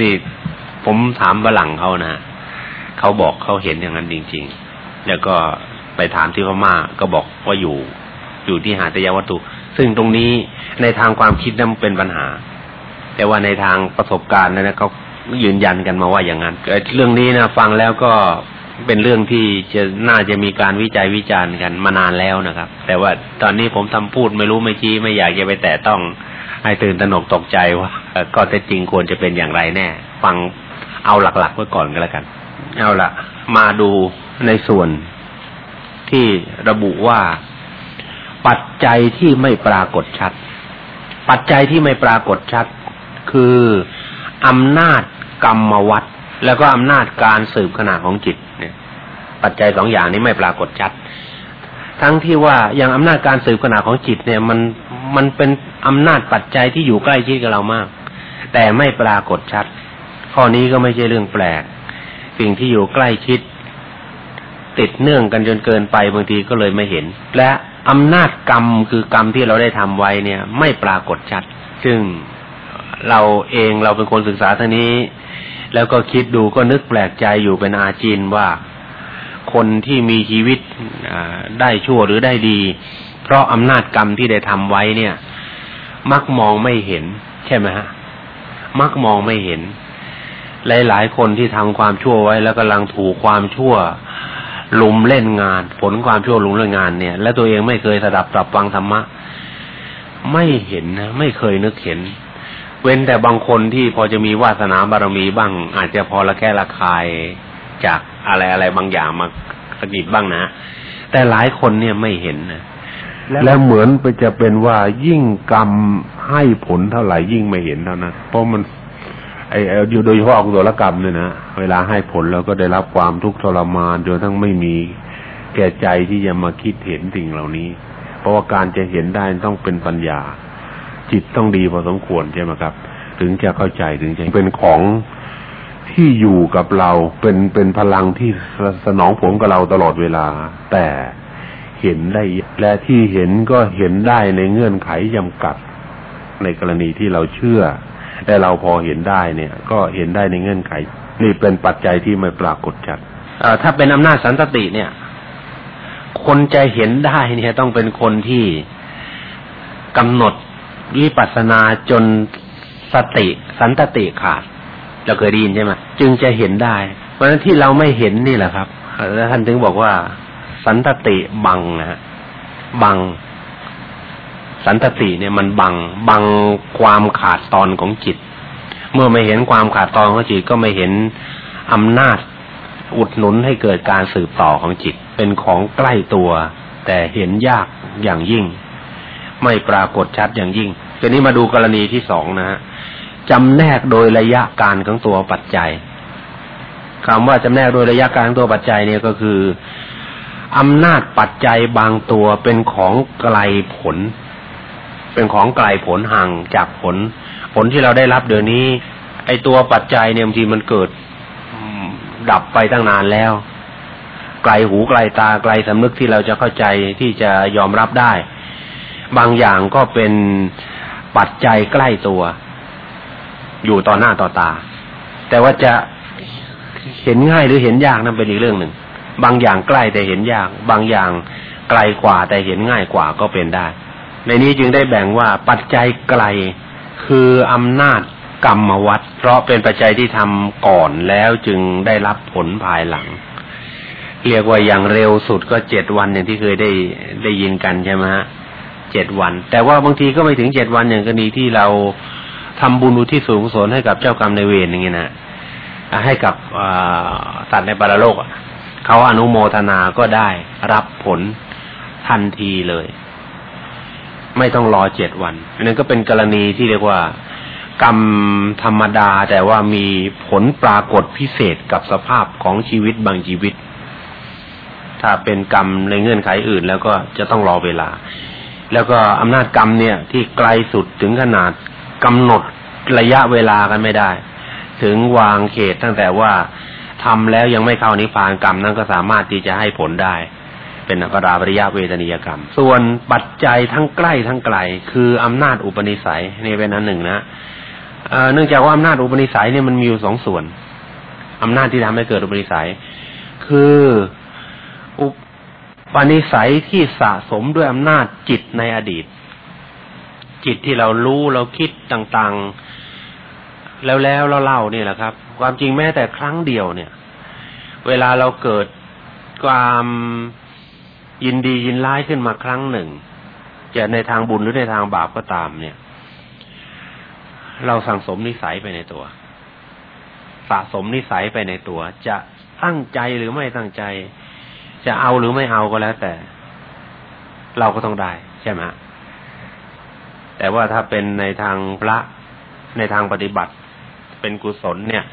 นี่ผมถามฝรั่งเขานะเขาบอกเขาเห็นอย่างนั้นจริง ๆ แล้วก็ไปถามที่พม่าก็บอกว่าอยู่ อยู่ที่หาตยวัตถุ ซึ่งตรงนี้ในทางความคิดนั้นเป็นปัญหา แต่ว่าในทางประสบการณ์นะเขายืนยันกันมาว่าอย่างนั้นเรื่องนี้นะฟังแล้วก็เป็นเรื่องที่จะน่าจะมีการวิจัยวิจารณ์กันมานานแล้วนะครับ แต่ว่าตอนนี้ผมทำพูดไม่รู้ไม่ชี้ไม่อยากจะไปแตะต้อง ให้ตื่นตระหนกตกใจว่าก็แท้จริงควรจะเป็นอย่างไรแน่ ฟังเอาหลักๆไว้ก่อนก็แล้วกัน เอาละมาดูในส่วนที่ระบุว่าปัจจัยที่ไม่ปรากฏชัด ปัจจัยที่ไม่ปรากฏชัด คืออำนาจกรรมวัตแล้วก็อำนาจการสืบขนาดของจิตเนี่ย ปัจจัยสองอย่างนี้ไม่ปรากฏชัด ทั้งที่ว่าอย่างอำนาจการสืบขนาดของจิตเนี่ย มันมันเป็นอำนาจปัจจัยที่อยู่ใกล้ชิดกับเรามาก แต่ไม่ปรากฏชัด ข้อนี้ก็ไม่ใช่เรื่องแปลก สิ่งที่อยู่ใกล้ชิด ติดเนื่องกันจนเกินไปบางทีก็เลยไม่เห็น และอำนาจกรรมคือกรรมที่เราได้ทำไว้เนี่ย ไม่ปรากฏชัด ซึ่งเราเองเราเป็นคนศึกษาท่านี้ แล้วก็คิดดูก็นึกแปลกใจอยู่เป็นอาจินว่า คนที่มีชีวิตได้ชั่วหรือได้ดี เพราะอำนาจกรรมที่ได้ทำไว้เนี่ย มักมองไม่เห็น ใช่ไหมฮะ มักมองไม่เห็น หลายๆคนที่ทำความชั่วไว้ แล้วกำลังถูกความชั่วลุมเล่นงาน ผลความชั่วลุมเล่นงานเนี่ย และตัวเองไม่เคยสดับตรับฟังธรรมะ ไม่เห็นนะไม่เคยนึกเห็น เว้นแต่บางคนที่พอจะมีวาสนาบารมีบ้าง อาจจะพอละแค่ละคายจาก อะไรอะไรบางอย่างมาสกิดบ้างนะ แต่หลายคนเนี่ยไม่เห็นนะและเหมือนไปจะเป็นว่ายิ่งกรรมให้ผลเท่าไหร่ยิ่งไม่เห็นเท่านั้นเพราะมันไอ้อยู่โดยเฉพาะกุศลกรรมเนี่ยนะเวลาให้ผลแล้วก็ได้รับความทุกข์ทรมานจนทั้งไม่มีแก่ใจที่จะมาคิดเห็นสิ่งเหล่านี้ เพราะว่าการจะเห็นได้ต้องเป็นปัญญา จิตต้องดีพอสมควรใช่ไหมครับ ถึงจะเข้าใจถึงจะเป็นของ ที่อยู่กับเราเป็นเป็นพลังที่สนองผลกับเราตลอดเวลา แต่เห็นได้และที่เห็นก็เห็นได้ในเงื่อนไขจำกัด ในกรณีที่เราเชื่อแต่เราพอเห็นได้เนี่ย ก็เห็นได้ในเงื่อนไข นี่เป็นปัจจัยที่ไม่ปรากฏชัดถ้าเป็นอำนาจสันตติเนี่ย คนจะเห็นได้เนี่ยต้องเป็นคนที่กำหนดวิปัสสนาจนสติสันตติขาด เราเคยได้ยินใช่ไหมจึงจะเห็นได้ เพราะฉะนั้นที่เราไม่เห็นนี่แหละครับแล้วท่านถึงบอกว่า สันตติบังนะฮะบัง สันตติเนี่ยมันบัง บังความขาดตอนของจิต เมื่อไม่เห็นความขาดตอนของจิตก็ไม่เห็นอำนาจอุดหนุนให้เกิดการสืบต่อของจิต เป็นของใกล้ตัว แต่เห็นยากอย่างยิ่ง ไม่ปรากฏชัดอย่างยิ่งทีนี้มาดูกรณีที่สองนะฮะ จำแนกโดยระยะการของตัวปัจจัยคำว่าจำแนกโดยระยะการของตัวปัจจัยเนี่ยก็คืออำนาจปัจจัยบางตัวเป็นของไกลผล เป็นของไกลผลห่างจากผล ผลที่เราได้รับเดี๋ยวนี้ ไอตัวปัจจัยเนี่ยบางทีมันเกิดดับไปตั้งนานแล้ว ไกลหูไกลตาไกลสำนึกที่เราจะเข้าใจที่จะยอมรับได้ บางอย่างก็เป็นปัจจัยใกล้ตัว อยู่ต่อหน้าต่อตา แต่ว่าจะเห็นง่ายหรือเห็นยากนั่นเป็นอีกเรื่องหนึ่ง บางอย่างใกล้แต่เห็นยาก บางอย่างไกลกว่าแต่เห็นง่ายกว่าก็เป็นได้ ในนี้จึงได้แบ่งว่าปัจจัยไกลคืออำนาจกรรมวัดเพราะเป็นปัจจัยที่ทำก่อนแล้วจึงได้รับผลภายหลัง เรียกว่าอย่างเร็วสุดก็เจ็ดวันอย่างที่เคยได้ได้ยินกันใช่ไหมฮะเจ็ดวัน แต่ว่าบางทีก็ไม่ถึงเจ็ดวันอย่างกรณีที่เรา ทำบุญอุทิศส่วนกุศลให้กับเจ้ากรรมในเวรอย่างเงี้นะให้กับสัตว์ในปรโลกเขาอนุโมทนาก็ได้รับผลทันทีเลย ไม่ต้องรอเจ็ดวันนนั้นก็เป็นกรณีที่เรียกว่า กรรมธรรมดาแต่ว่ามีผลปรากฏพิเศษกับสภาพของชีวิตบางชีวิต ถ้าเป็นกรรมในเงื่อนไขอื่น แล้วก็จะต้องรอเวลา แล้วก็อำนาจกรรมเนี่ย ที่ไกลสุดถึงขนาดกำหนด ระยะเวลากันไม่ได้ ถึงวางเขตตั้งแต่ว่าทำแล้วยังไม่เข้านิพพานกรรมนั้นก็สามารถที่จะให้ผลได้ เป็นอัปราปริยะเวทนียกรรม ส่วนปัจจัยทั้งใกล้ทั้งไกล คืออำนาจอุปนิสัยนี่เป็นอันหนึ่งนะเนื่องจากว่าอำนาจอุปนิสัยเนี่ยมันมีอยู่สองส่วนอำนาจที่ทำให้เกิดอุปนิสัย คืออุปนิสัยที่สะสมด้วยอำนาจจิตในอดีต จิตที่เรารู้เราคิดต่างๆ แล้วแล้วเราเล่านี่แหละครับ ความจริงแม้แต่ครั้งเดียวเนี่ย เวลาเราเกิดความยินดียินร้ายขึ้นมาครั้งหนึ่งจะในทางบุญหรือในทางบาปก็ตาม เนี่ย เราสั่งสมนิสัยไปในตัว สะสมนิสัยไปในตัว จะตั้งใจหรือไม่ตั้งใจ จะเอาหรือไม่เอาก็แล้วแต่ เราก็ต้องได้ใช่ไหม แต่ว่าถ้าเป็นในทางพระในทางปฏิบัติ เป็นกุศลเนี่ย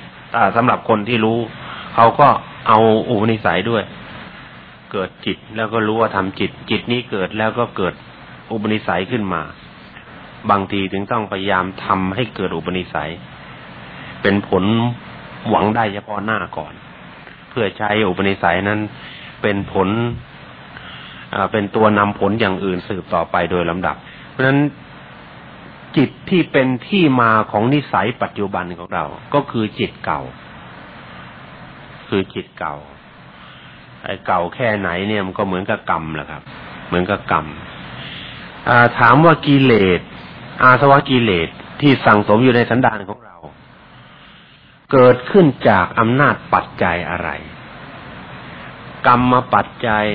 สำหรับคนที่รู้ เขาก็เอาอุปนิสัยด้วย เกิดจิตแล้วก็รู้ว่าทำจิต จิตนี้เกิดแล้วก็เกิดอุปนิสัยขึ้นมา บางทีถึงต้องพยายามทำให้เกิดอุปนิสัย เป็นผลหวังได้เฉพาะหน้าก่อน เพื่อใช้อุปนิสัยนั้น เป็นผลเป็นตัวนำผลอย่างอื่นสืบต่อไปโดยลำดับ เพราะฉะนั้น จิตที่เป็นที่มาของนิสัยปัจจุบันของเรา ก็คือจิตเก่า คือจิตเก่า ไอ้เก่าแค่ไหนเนี่ยมันก็เหมือนกับกรรมแหละครับ เหมือนกับกรรมถามว่ากิเลส อาสวะกิเลสที่สั่งสมอยู่ในสันดานของเรา เกิดขึ้นจากอำนาจปัจจัยอะไร กรรมมาปัจจัย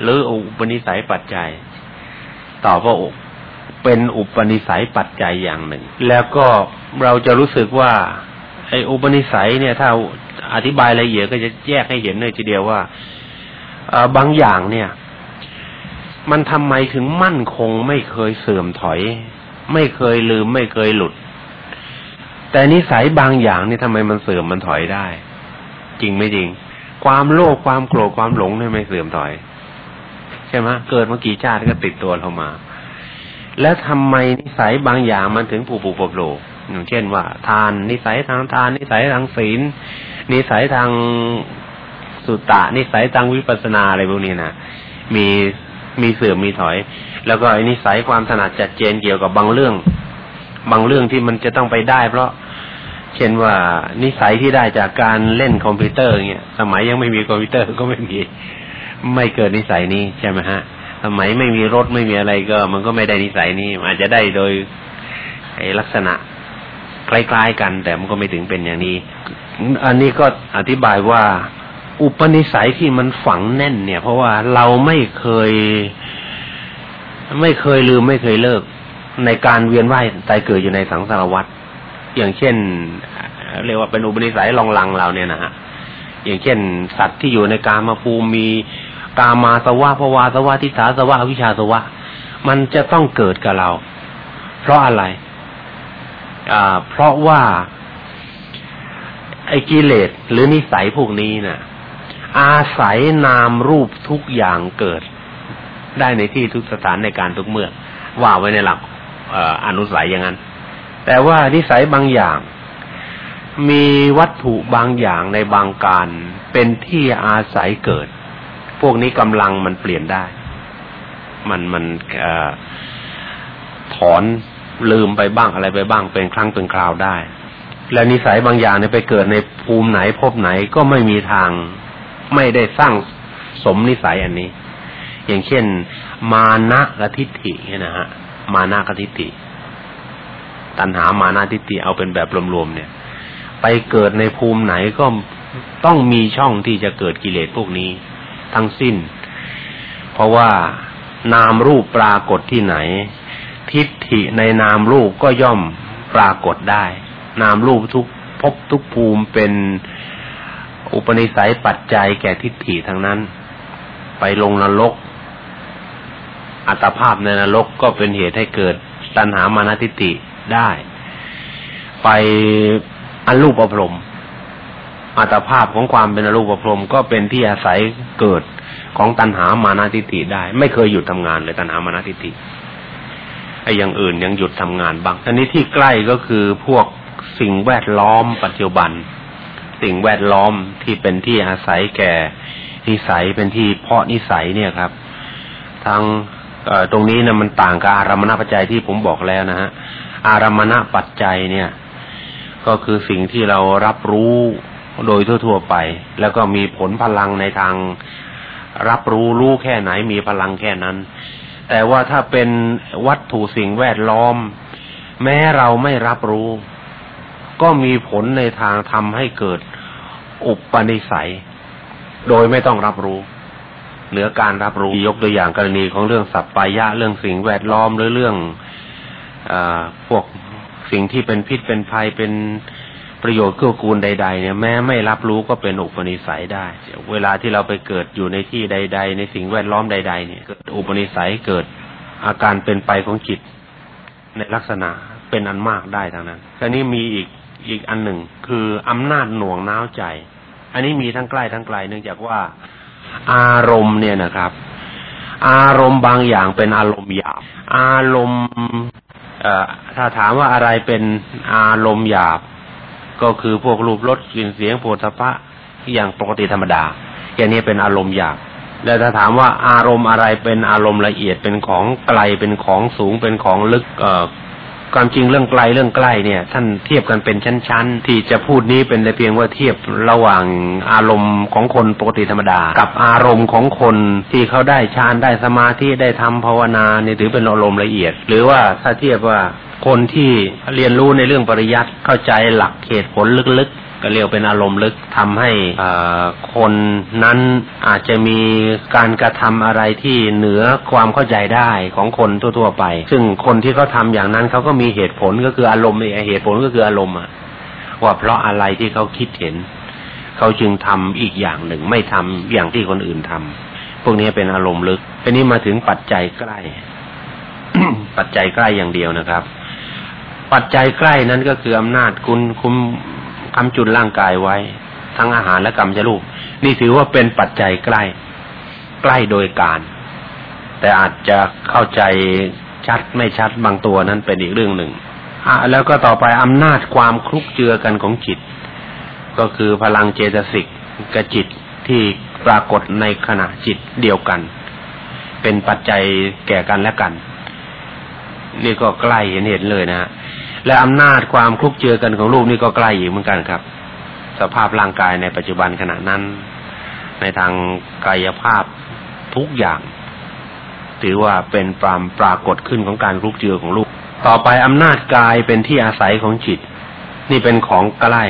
หรืออุปนิสัยปัจจัยตอบว่า เป็นอุปนิสัยปัจจัยอย่างหนึ่ง แล้วก็เราจะรู้สึกว่าไอ้อุปนิสัยเนี่ย ถ้าอธิบายละเอียดก็จะแยกให้เห็นเลยทีเดียวว่าบางอย่างเนี่ย มันทำไมถึงมั่นคงไม่เคยเสื่อมถอย ไม่เคยลืมไม่เคยหลุด แต่นิสัยบางอย่างนี่ทำไมมันเสื่อมมันถอยได้ จริงไม่จริง ความโลภความโกรธความหลงเนี่ยไม่เสื่อมถอย ใช่ไหมเกิดเมากี่ชาติก็ติดตัวเรามา แล้วทำไมนิสัยบางอย่างมันถึงผูกผูกโผล่อย่างเช่นว่า ทานนิสัยทางทาน นิสัยทางศีลนิสัยทางสุตตะ นิสัยทางวิปัสสนาอะไรพวกนี้นะมีมีเสื่อมมีถอย แล้วก็ไอ้นิสัยความถนัดจัดเจนเกี่ยวกับบางเรื่อง บางเรื่องที่มันจะต้องไปได้ เพราะเช่นว่านิสัยที่ได้จากการเล่นคอมพิวเตอร์เงี้ยสมัยยังไม่มีคอมพิวเตอร์ก็ไม่มี ไม่เกิดนิสัยนี้ใช่ไหมฮะ สมัยไม่มีรถไม่มีอะไรก็ มันก็ไม่ได้นิสัยนี้อาจจะได้โดยไอลักษณะคล้ายๆกัน แต่มันก็ไม่ถึงเป็นอย่างนี้ อันนี้ก็อธิบายว่า อุปนิสัยที่มันฝังแน่น เนี่ย เพราะว่าเราไม่เคย ไม่เคยลืมไม่เคยเลิก ในการเวียนว่ายตายเกิดอยู่ในสังสารวัฏอย่างเช่นเรียกว่าเป็นอุปนิสัยลองลังเราเนี่ยนะฮะอย่างเช่น สัตว์ที่อยู่ในกามาภูมิมี กามาสวะภวาสวะทิสาสวะวิชาสวะ มันจะต้องเกิดกับเรา เพราะอะไรเพราะว่า ไอ้กิเลสหรือนิสัยพวกนี้นะ่ะ อาศัยนามรูปทุกอย่างเกิด ได้ในที่ทุกสถานในการทุกเมื่อ ว่าไว้ในหลักอนุสัยอย่างนั้น แต่ว่านิสัยบางอย่างมีวัตถุบางอย่างในบางการเป็นที่อาศัยเกิด พวกนี้กำลังมันเปลี่ยนได้ มันมันอถอนลืมไปบ้างอะไรไปบ้างเป็นครั้งเป็นคราวได้ และนิสัยบางอย่างเนี่ยไปเกิดในภูมิไหนพบไหนก็ไม่มีทางไม่ได้สร้างสมนิสัยอันนี้ อย่างเช่น มานะกทิฏฐิเนี่ยนะฮะมานะกทิฏฐิตัณหามานะทิฏฐิเอาเป็นแบบรวมๆเนี่ย ไปเกิดในภูมิไหนก็ต้องมีช่องที่จะเกิดกิเลสพวกนี้ ทั้งสิ้น เพราะว่านามรูปปรากฏที่ไหน ทิฏฐิในนามรูปก็ย่อมปรากฏได้ นามรูปทุกพบทุกภูมิเป็นอุปนิสัยปัจจัยแก่ทิฏฐิทั้งนั้น ไปลงนรก อัตภาพในนรกก็เป็นเหตุให้เกิดตัณหามานาทิฏฐิได้ ไปอันรูปอภรม อัตภาพของความเป็นอรูปพรมก็เป็นที่อาศัยเกิดของตัณหามานาทิฏฐิได้ ไม่เคยหยุดทำงานเลยตัณหามานาทิฏฐิไอ้อย่างอื่นยังหยุดทำงานบ้างอันนี้ที่ใกล้ก็คือพวกสิ่งแวดล้อมปัจจุบัน สิ่งแวดล้อมที่เป็นที่อาศัยแก่นิสัยเป็นที่เพาะนิสัยเนี่ยครับทางตรงนี้นะมันต่างกับอารมณปัจจัยที่ผมบอกแล้วนะฮะอารมณปัจจัยเนี่ย ก็คือสิ่งที่เรารับรู้ โดยทั่ว ๆ ไป แล้วก็มีผลพลังในทางรับรู้รู้แค่ไหนมีพลังแค่นั้น แต่ว่าถ้าเป็นวัตถุสิ่งแวดล้อม แม้เราไม่รับรู้ ก็มีผลในทางทำให้เกิดอุปนิสัย โดยไม่ต้องรับรู้ เหนือการรับรู้ยกตัวอย่างกรณีของเรื่องสัพพายะเรื่องสิ่งแวดล้อมหรือเรื่องอพวกสิ่งที่เป็นพิษเป็นภัยเป็น ประโยชน์เกื้อกูลใด ๆ เนี่ยแม้ไม่รับรู้ก็เป็นอุปนิสัยได้ เวลาที่เราไปเกิดอยู่ในที่ใด ๆ ในสิ่งแวดล้อมใด ๆ เนี่ยเกิดอุปนิสัยเกิดอาการเป็นไปของจิตในลักษณะเป็นอันมากได้ทั้งนั้นทีนี้มีอีกอีกอันหนึ่งคืออำนาจหน่วงน้าวใจ อันนี้มีทั้งใกล้ทั้งไกลเนื่องจากว่าอารมณ์เนี่ยนะครับ อารมณ์บางอย่างเป็นอารมณ์หยาบ อารมณ์ถ้าถามว่าอะไรเป็นอารมณ์หยาบ ก็คือพวกรูปรสกลิ่นเสียงโผฏฐะอย่างปกติธรรมดาอย่างนี้เป็นอารมณ์หยาบแล้วถ้าถามว่าอารมณ์อะไรเป็นอารมณ์ละเอียดเป็นของไกลเป็นของสูงเป็นของลึกเอ่อความจริงเรื่องไกลเรื่องใกล้เนี่ย ท่านเทียบกันเป็นชั้น ๆ ที่จะพูดนี้เป็นแต่เพียงว่าเทียบระหว่างอารมณ์ของคนปกติธรรมดา กับอารมณ์ของคนที่เขาได้ฌานได้สมาธิได้ทำภาวนาเนี่ยถือเป็นอารมณ์ละเอียด หรือว่าถ้าเทียบว่า คนที่เรียนรู้ในเรื่องปริยัติเข้าใจหลักเหตุผลลึกๆ ก็เรียกเป็นอารมณ์ลึกทำให้คนนั้นอาจจะมีการกระทำอะไรที่เหนือความเข้าใจได้ของคนทั่วๆไป ซึ่งคนที่เขาทาอย่างนั้นเขาก็มีเหตุผลก็คืออารมณ์เหตุผลก็คืออารมณ์อะว่าเพราะอะไรที่เขาคิดเห็น เขาจึงทำอีกอย่างหนึ่งไม่ทำอย่างที่คนอื่นทำพวกนี้เป็นอารมณ์ลึกทีนี้มาถึงปัจจัยใกล้ ปัจจัยใกล้อย่างเดียวนะครับ ปัจจัยใกล้นั้นก็คืออำนาจคุณคุมคำจุนร่างกายไว้ ทั้งอาหารและกรรมจะรูปนี่ถือว่าเป็นปัจจัยใกล้ ใกล้โดยการ แต่อาจจะเข้าใจชัดไม่ชัดบางตัวนั้นเป็นอีกเรื่องหนึ่งอะแล้วก็ต่อไปอำนาจความคลุกเจือกันของจิต ก็คือพลังเจตสิกกับจิตที่ปรากฏในขณะจิตเดียวกัน เป็นปัจจัยแก่กันและกัน นี่ก็ใกล้เห็นเห็นเลยนะ และอำนาจความคลุกเจือกันของรูปนี่ก็ใกล้อยู่เหมือนกันครับ สภาพร่างกายในปัจจุบันขณะนั้น ในทางกายภาพทุกอย่าง ถือว่าเป็นปรามปรากฏขึ้นของการคลุกเจือของรูป ต่อไปอำนาจกายเป็นที่อาศัยของจิต นี่เป็นของใกล้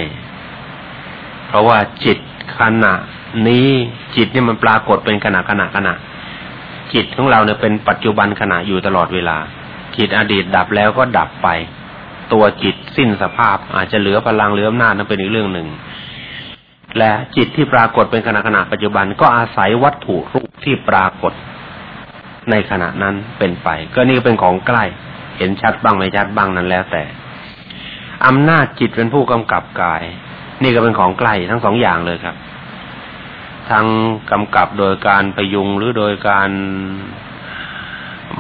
เพราะว่าจิตขณะนี้จิตนี่มันปรากฏเป็นขณะขณะขณะ จิตของเราเนี่ยเป็นปัจจุบันขณะอยู่ตลอดเวลา จิตอดีตดับแล้วก็ดับไป ตัวจิตสิ้นสภาพ อาจจะเหลือพลังเหลืออำนาจนั้นเป็นอีกเรื่องหนึ่ง และจิตที่ปรากฏเป็นขณะขณะปัจจุบันก็อาศัยวัตถุรูปที่ปรากฏในขณะนั้นเป็นไป ก็นี่เป็นของใกล้ เห็นชัดบ้างไม่ชัดบ้างนั้นแล้วแต่อำนาจจิตเป็นผู้กำกับกาย นี่ก็เป็นของใกล้ทั้งสองอย่างเลยครับ ทั้งกำกับโดยการประยุงหรือโดยการ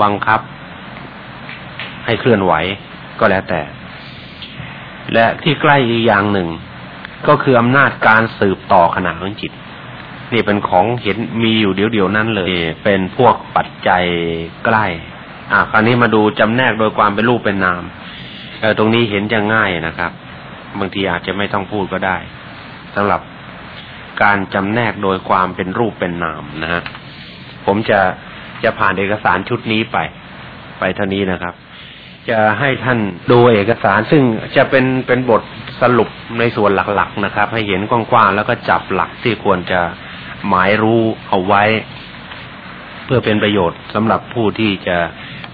บังคับ ให้เคลื่อนไหวก็แล้วแต่ และที่ใกล้อีกอย่างหนึ่ง ก็คืออำนาจการสืบต่อขนาดของจิต นี่เป็นของเห็นมีอยู่เดี๋ยวๆนั้นเลย เป็นพวกปัจจัยใกล้ อ่าคราวนี้มาดูจำแนกโดยความเป็นรูปเป็นนามเออตรงนี้เห็นจะง่ายนะครับ บางทีอาจจะไม่ต้องพูดก็ได้สำหรับการจำแนกโดยความเป็นรูปเป็นนามนะฮะผมจะจะผ่านเอกสารชุดนี้ไป ไปเท่านี้นะครับ จะให้ท่านดูเอกสาร ซึ่งจะเป็นเป็นบทสรุปในส่วนหลักๆนะครับ ให้เห็นกว้างๆแล้วก็จับหลักที่ควรจะหมายรู้เอาไว้ เพื่อเป็นประโยชน์สำหรับผู้ที่จะ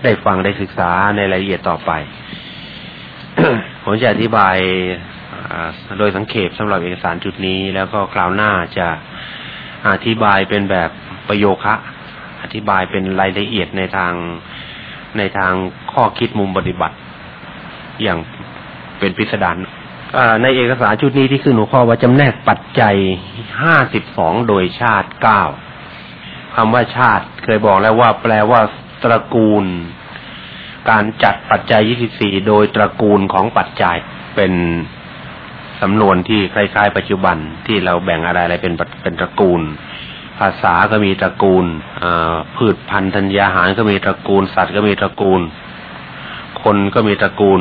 ได้ฟังได้ศึกษาในรายละเอียดต่อไปผมจะอธิบายโดยสังเขปสำหรับเอกสารจุดนี้ แล้วก็คราวหน้าจะอธิบายเป็นแบบประโยคะ อธิบายเป็นรายละเอียดในทาง ในทางข้อคิดมุมปฏิบัติ อย่างเป็นพิสดารในเอกสารชุดนี้ที่ขึ้นหัวข้อว่าจำแนกปัจจัยห้าสิบสองโดยชาติเก้าคำว่าชาติเคยบอกแล้วว่าแปลว่าตระกูล การจัดปัจจัยยี่สิบสี่โดยตระกูลของปัจจัยเป็นสำนวนที่คล้ายๆ ปัจจุบันที่เราแบ่งอะไรอะไรเป็นเป็นตระกูล ภาษาก็มีตระกูลพืชพันธุ์ธัญญาหารก็มีตระกูล สัตว์ก็มีตระกูล คนก็มีตระกูล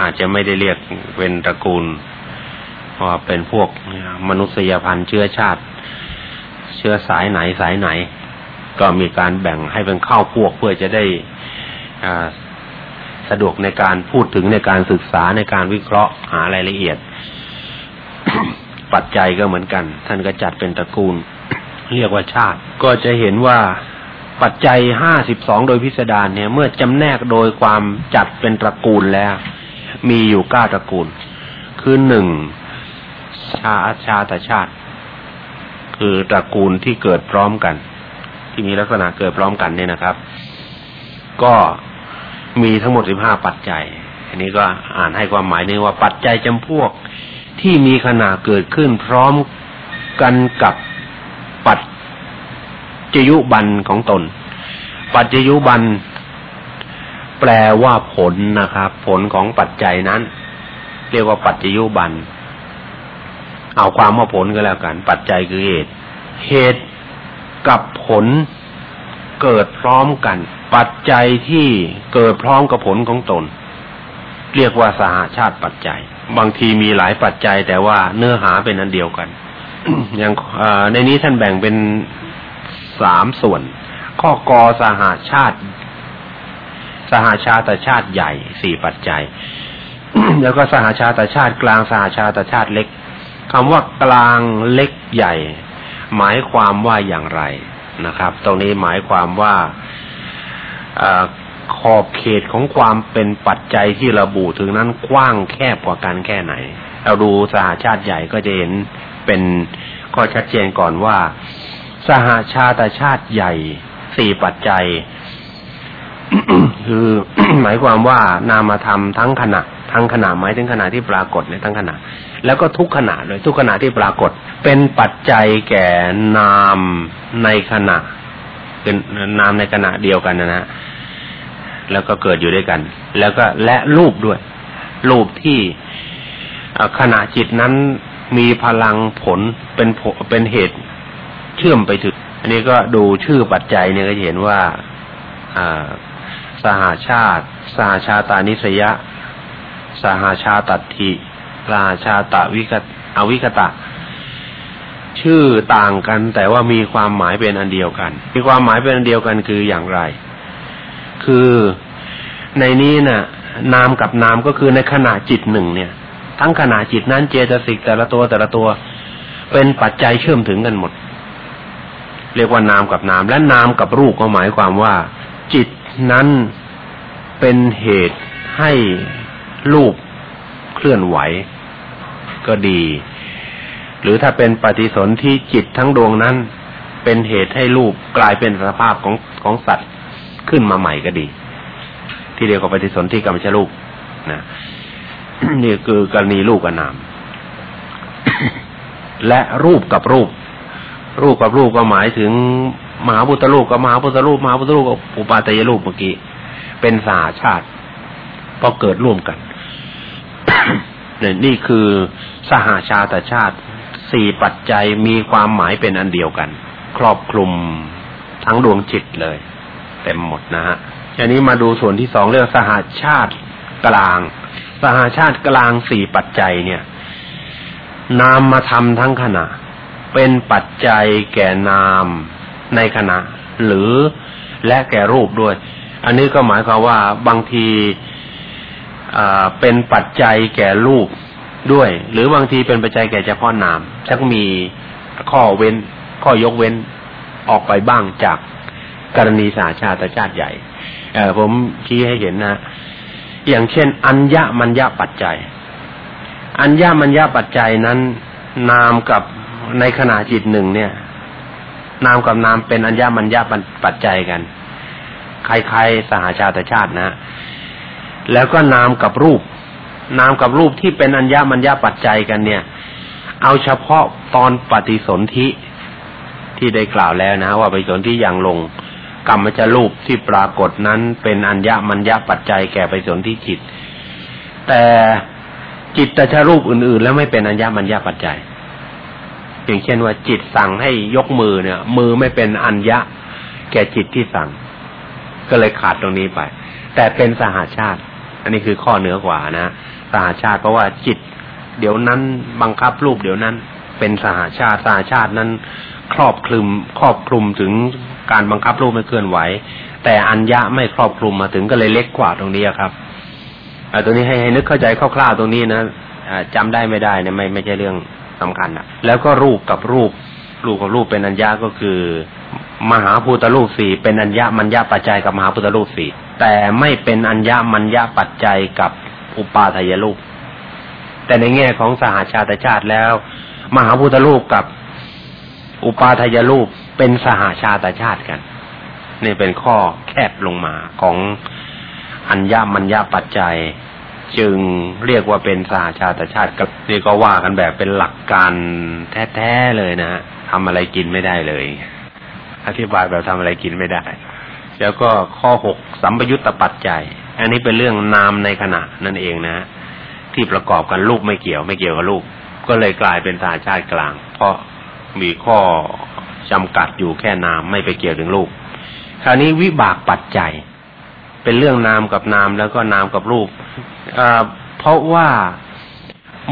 อาจจะไม่ได้เรียกเป็นตระกูลเพราะเป็นพวกมนุษยพันธุ์เชื้อชาติ เชื้อสายไหนสายไหน ก็มีการแบ่งให้เป็นข้าวพวกเพื่อจะได้สะดวกในการพูดถึงในการศึกษาในการวิเคราะห์หารายละเอียด ปัจจัยก็เหมือนกัน ท่านก็จัดเป็นตระกูล เรียกว่าชาติ ก็จะเห็นว่าปัจจัยห้าสิบสองโดยพิสดารเนี่ย เมื่อจำแนกโดยความจัดเป็นตระกูลแล้ว มีอยู่เก้าตระกูล คือหนึ่งชาชาตชาติ คือตระกูลที่เกิดพร้อมกัน ที่มีลักษณะเกิดพร้อมกันเนี่ยนะครับ ก็มีทั้งหมดสิบห้าปัจจัย อันนี้ก็อ่านให้ความหมายนึงว่าปัจจัยจำพวกที่มีขนาดเกิดขึ้นพร้อมกันกับ จยุบันของตน ปัจจยุบัน แปลว่าผลนะครับ ผลของปัจจัยนั้น เรียกว่าปัจจยุบัน เอาความว่าผลก็แล้วกัน ปัจจัยคือเหตุ เหตุกับผลเกิดพร้อมกัน ปัจจัยที่เกิดพร้อมกับผลของตน เรียกว่าสหาชาติปัจจัย บางทีมีหลายปัจจัยแต่ว่าเนื้อหาเป็นอันเดียวกันอย่างในนี้ท่านแบ่งเป็น สามส่วน ข้อกอสหาชาติ สหาชาติชาติใหญ่สี่ปัจจัย แล้วก็สหาชาติชาติกลางสหาชาติชาติเล็กคำว่ากลางเล็กใหญ่ หมายความว่าอย่างไรนะครับ ตรงนี้หมายความว่าอขอบเขตของความเป็นปัจจัยที่ระบุถึงนั้นกว้างแคบกว่ากันแค่ไหน เราดูสหาชาติใหญ่ก็จะเห็นเป็นข้อชัดเจนก่อนว่า สหาชาติชาติใหญ่สี่ปัจจัย คือหมายความว่านามธรรมทั้งขณะ ทั้งขณะหมายถึงขณะที่ปรากฏในทั้งขณะ แล้วก็ทุกขณะเลยทุกขณะที่ปรากฏ เป็นปัจจัยแก่นามในขณะเป็นนามในขณะเดียวกันนะฮะแล้วก็เกิดอยู่ด้วยกัน แล้วก็และรูปด้วย รูปที่ขณะจิตนั้นมีพลังผลเป็นเป็นเหตุ เชื่อมไปถึง อันนี้ก็ดูชื่อปัจจัยเนี่ยก็เห็นว่าสหาชาติ สหาชาตานิสยะ สหาชาตัติสหาชาตาวิกอวิกตะ ชื่อต่างกันแต่ว่ามีความหมายเป็นอันเดียวกัน มีความหมายเป็นอันเดียวกันคืออย่างไร คือในนี้นะ่ะ นามกับนามก็คือในขณะจิตหนึ่งเนี่ย ทั้งขณะจิตนั้นเจตสิกแต่ละตัวแต่ละตัว เป็นปัจจัยเชื่อมถึงกันหมด เรียกว่านามกับนาม และนามกับรูปก็หมายความว่า จิตนั้นเป็นเหตุให้รูปเคลื่อนไหว ก็ดี หรือถ้าเป็นปฏิสนธิจิตทั้งดวงนั้น เป็นเหตุให้รูปกลายเป็นสภาพของของสัตว์ขึ้นมาใหม่ก็ดี ที่เรียกว่าปฏิสนธิกรรมชรูปนะนี่คือกรณีรูปกับนาม และรูปกับรูป รูปกับรูปก็หมายถึงมหาพุทธรูปกับมหาพุทธรูปมหาพุทธรูปกับอุปาตยรูปเมื่อกี้เป็นสาชาติพอเกิดร่วมกันเนี่ยนี่คือสหาชาติชาติสี่ปัจจัยมีความหมายเป็นอันเดียวกัน ครอบคลุมทั้งดวงจิตเลยเต็มหมดนะฮะอันนี้มาดูส่วนที่สองเรื่องสหาชาติกลาง สหาชาติกลางสี่ปัจจัยเนี่ย นามมาทำทั้งขณะ เป็นปัจจัยแก่นามในขณะ หรือและแก่รูปด้วย อันนี้ก็หมายความว่าบางทีเป็นปัจจัยแก่รูปด้วย หรือบางทีเป็นปัจจัยแก่เฉพาะนามชักมีข้อเว้น ข้อยกเว้นออกไปบ้างจากกรณีสาชาติชาติใหญ่เออผมชี้ให้เห็นนะ อย่างเช่น อัญญมัญญปัจจัย อัญญมัญญปัจจัยนั้น นามกับในขณะจิตหนึ่งเนี่ย นามกับนามเป็นอัญญามัญญาปัจจัยกันคล้ายๆสหาชาติชาตินะ แล้วก็นามกับรูป นามกับรูปที่เป็นอัญญามัญญาปัจจัยกันเนี่ย เอาเฉพาะตอนปฏิสนธิที่ได้กล่าวแล้วนะ ว่าปฏิสนธิอย่างลงกรรมจะรูปที่ปรากฏนั้นเป็นอัญญามัญญาปัจจัยแก่ปฏิสนธิจิต แต่ จิตตชรูปอื่น ๆ แล้วไม่เป็นอัญญมัญญปัจจัยอย่างเช่นว่าจิตสั่งให้ยกมือเนี่ย มือไม่เป็นอัญญะ แก่จิตที่สั่ง ก็เลยขาดตรงนี้ไป แต่เป็นสหาชาติ อันนี้คือข้อเหนือกว่านะสหาชาติเพราะว่าจิต เดี๋ยวนั้นบังคับรูปเดี๋ยวนั้น เป็นสหาชาติสหาชาตินั้น ครอบคลุมครอบคลุมถึงการบังคับรูปไม่เคลื่อนไหว แต่อัญญะไม่ครอบคลุมมาถึงก็เลยเล็กกว่าตรงนี้ครับ ตรงนี้ให้ให้นึกเข้าใจคร่าวๆตรงนี้นะจำได้ไม่ได้เนี่ยไม่ไม่ใช่เรื่องสำคัญนะแล้วก็รูปกับรูป รูปกับรูปเป็นอัญญาก็คือ มหาภูตรูปสี่เป็นอัญญามัญญาปัจจัยกับมหาภูตรูปสี่แต่ไม่เป็นอัญญามัญญาปัจจัยกับอุปาทายรูป แต่ในแง่ของสหาชาติชาติแล้ว มหาภูตรูปกับอุปาทายรูปเป็นสหาชาติชาติกันนี่เป็นข้อแคบลงมาของอัญญามัญญาปัจจัย จึงเรียกว่าเป็นสาชาติชาติกับนี่ก็ว่ากันแบบเป็นหลักการแท้ๆเลยนะทำอะไรกินไม่ได้เลย อธิบายแบบทำอะไรกินไม่ได้ แล้วก็ข้อหกสัมปยุตตปัจจัย อันนี้เป็นเรื่องนามในขณะนั่นเองนะ ที่ประกอบกันลูกไม่เกี่ยวไม่เกี่ยวกับลูก ก็เลยกลายเป็นสาชาติกลาง เพราะมีข้อจำกัดอยู่แค่นามไม่ไปเกี่ยวถึงลูก คราวนี้วิบากปัจจัย เป็นเรื่องนามกับนามแล้วก็นามกับรูปเพราะว่า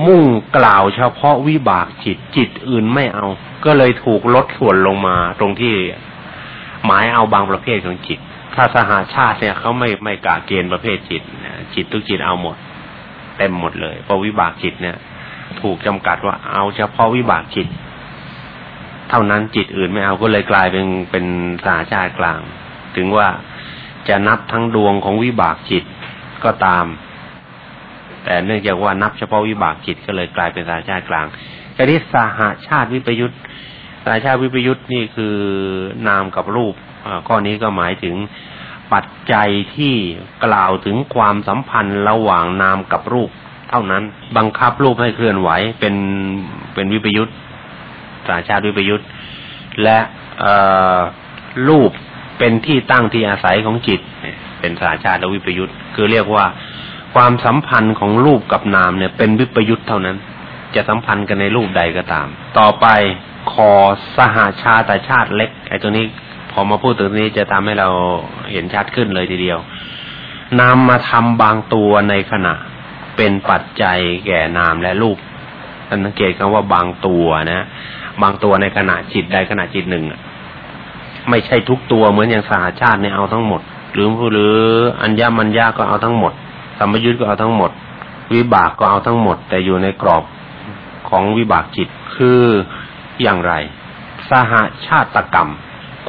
มุ่งกล่าวเฉพาะวิบากจิตจิตอื่นไม่เอา ก็เลยถูกลดส่วนลงมา ตรงที่หมายเอาบางประเภทของจิต ถ้าสหาชาติเนี่ยเขาไม่ไม่กาเกณฑ์ประเภทจิตจิตทุกจิตเอาหมดเต็มหมดเลยเพราะวิบากจิตเนี่ย ถูกจำกัดว่าเอาเฉพาะวิบากจิต เท่านั้นจิตอื่นไม่เอาก็เลยกลายเป็นเป็นสหาชาติกลาง ถึงว่า จะนับทั้งดวงของวิบากจิตก็ตาม แต่เนื่องจากว่านับเฉพาะวิบากจิตก็เลยกลายเป็นสาชาติกลางแต่ที่สหาชาติวิปยุทธสาชาติวิปยุทธนี่คือนามกับรูปข้อนี้ก็หมายถึงปัจจัยที่กล่าวถึงความสัมพันธ์ระหว่างนามกับรูป เท่านั้นบังคับรูปให้เคลื่อนไหวเป็นเป็นวิปยุทธสาชาติวิปยุทธและรูป เป็นที่ตั้งที่อาศัยของจิต เป็นสาชาติและวิปยุทธ์คือเรียกว่า ความสัมพันธ์ของรูปกับนามเนี่ย เป็นวิปยุทธ์เท่านั้น จะสัมพันธ์กันในรูปใดก็ตาม ต่อไปขอสหาชาติชาติเล็กไอ้ตัวนี้พอมาพูดถึงนี้จะทำให้เราเห็นชัดขึ้นเลยทีเดียวนามมาทำบางตัวในขณะ เป็นปัจจัยแก่นามและรูปท่านสังเกตคำว่าบางตัวนะ บางตัวในขณะจิตใดขณะจิตหนึ่ง ไม่ใช่ทุกตัวเหมือนอย่างสหาชาติเนี่ยเอาทั้งหมด หรือหรืออัญญามัญญาก็เอาทั้งหมดสัมยุทธ์ก็เอาทั้งหมด วิบากก็เอาทั้งหมด แต่อยู่ในกรอบของวิบากจิตคืออย่างไร สหาชาตกรรม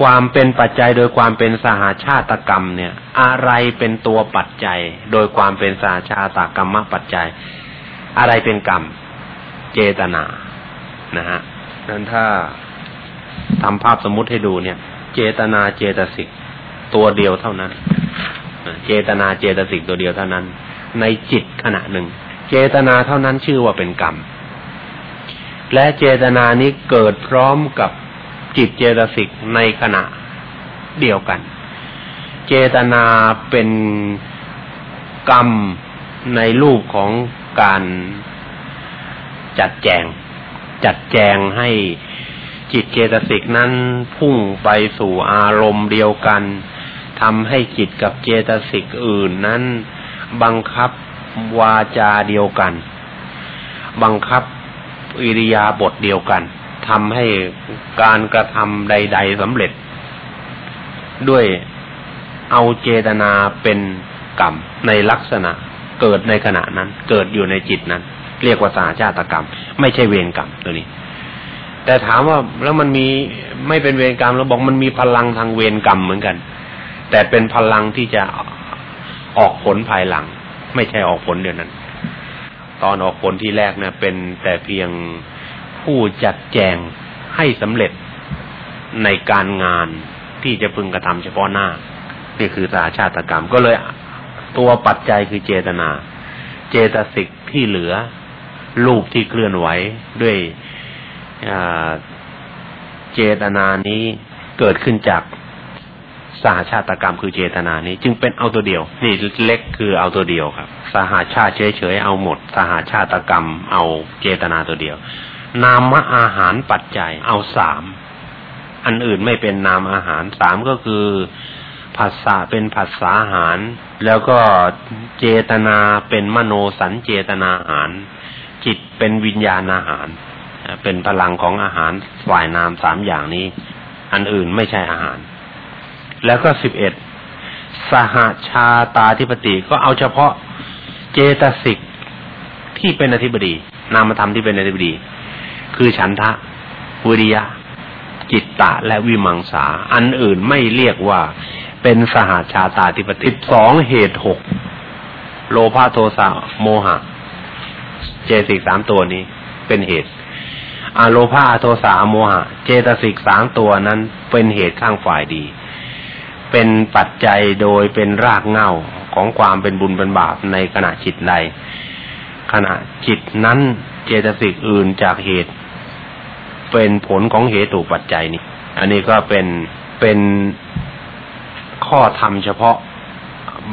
ความเป็นปัจจัยโดยความเป็นสหาชาตกรรมเนี่ย อะไรเป็นตัวปัจจัย โดยความเป็นสหาชาตกรรมปัจจัย อะไรเป็นกรรม เจตนานะฮะนั้นถ้าทำภาพสมมุติให้ดูเนี่ย เจตนาเจตสิกตัวเดียวเท่านั้น เจตนาเจตสิกตัวเดียวเท่านั้น ในจิตขณะหนึ่ง เจตนาเท่านั้นชื่อว่าเป็นกรรม และเจตนานี้เกิดพร้อมกับจิตเจตสิกในขณะเดียวกัน เจตนาเป็นกรรมในรูปของการจัดแจง จัดแจงให้ จิตเจตสิกนั้นพุ่งไปสู่อารมณ์เดียวกันทำให้จิตกับเจตสิกอื่นนั้น บังคับวาจาเดียวกัน บังคับอิริยาบถเดียวกันทำให้การกระทำใด ๆสำเร็จ ด้วยเอาเจตนาเป็นกรรมในลักษณะเกิดในขณะนั้น เกิดอยู่ในจิตนั้น เรียกว่าสาชาตกรรม ไม่ใช่เวรกรรมตัวนี้ แต่ถามว่าแล้วมันมีไม่เป็นเวรกรรมเราบอกมันมีพลังทางเวรกรรมเหมือนกัน แต่เป็นพลังที่จะออกผลภายหลัง ไม่ใช่ออกผลเดียวนั้น ตอนออกผลที่แรกเนะเป็นแต่เพียงผู้จัดแจงให้สำเร็จในการงานที่จะพึงกระทำเฉพาะหน้า นี่คือสาชาติกรรมก็เลยตัวปัจจัยคือเจตนา เจตสิกที่เหลือรูปที่เคลื่อนไหวด้วย เจตนานี้เกิดขึ้นจากสหชาตกรรมคือเจตนานี้ จึงเป็นเอาตัวเดียว นี่เล็กคือเอาตัวเดียวครับ สหาชาติเฉยๆเอาหมด สหาชาตกรรมเอาเจตนาตัวเดียว นามอาหารปัจจัยเอาสามอันอื่นไม่เป็นนามอาหารสามก็คือผัสสะเป็นผัสสาหาร แล้วก็เจตนาเป็นมโนสัญเจตนาหาร จิตเป็นวิญญาณอาหาร เป็นพลังของอาหารฝ่ายนามสามอย่างนี้ อันอื่นไม่ใช่อาหาร แล้วก็สิบเอ็ดสหาชาตาธิปติก็เอาเฉพาะเจตสิกที่เป็นอธิบดี นามธรรมที่เป็นอธิบดี คือฉันทะวิริยะ จิตตะและวิมังสา อันอื่นไม่เรียกว่าเป็นสหาชาตาธิปติสองเหตุหกโลภะโทสะโมหะ เจสิกสามตัวนี้เป็นเหตุ อโลภะโทสะโมหะ เจตสิกสามตัวนั้นเป็นเหตุข้างฝ่ายดี เป็นปัจจัยโดยเป็นรากเหง้าของความเป็นบุญเป็นบาปในขณะจิตใด ขณะจิตนั้นเจตสิกอื่นจากเหตุ เป็นผลของเหตุถูกปัจจัยนี้ อันนี้ก็เป็นเป็นข้อธรรมเฉพาะ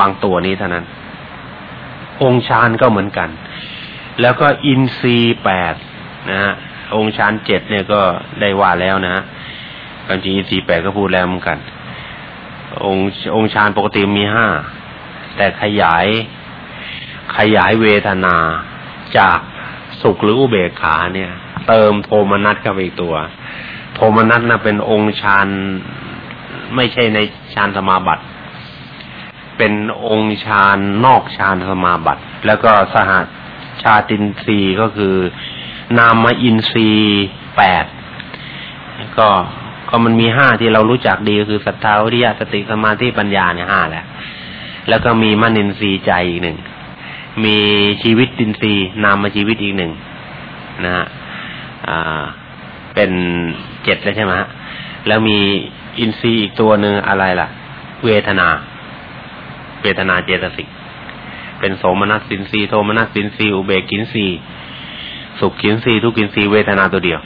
บางตัวนี้เท่านั้น องค์ฌานก็เหมือนกัน แล้วก็อินทรีแปดนะฮะ องค์ฌานเจ็ดเนี่ยก็ได้ว่าแล้วนะฮะความจริงอินทรีแปดก็พูดแล้วเหมือนกัน องค์องค์ฌานปกติมีห้าแต่ขยายขยายเวทนาจากสุขหรืออุเบกขาเนี่ย เติมโทมนัสเข้าไปอีกตัว โทมนัสนะเป็นองค์ฌานไม่ใช่ในฌานสมาบัติ เป็นองค์ฌานนอกฌานสมาบัติ แล้วก็สหชาตินทรีก็คือ นามอินทรีย์แปดก็ก็มันมีห้าที่เรารู้จักดีก็คือศรัทธาวิริยะสติสมาธิปัญญาเนี่ยห้าแหละแล้วก็มีมนินทรีย์ใจอีกหนึ่งมีชีวิตดินทรีย์นามาชีวิตอีกหนึ่งนะฮะอ่าเป็นเจ็ดแล้วใช่ไหมฮะแล้วมีอินทรีย์อีกตัวหนึ่งอะไรล่ะ เวทนา เวทนาเจตสิกเป็นโสมนัสสินทรีย์โทมนัสสินทรีย์อุเบกินทรีย์ สุขกินรีทุกินรีเวทนาตัวเดียว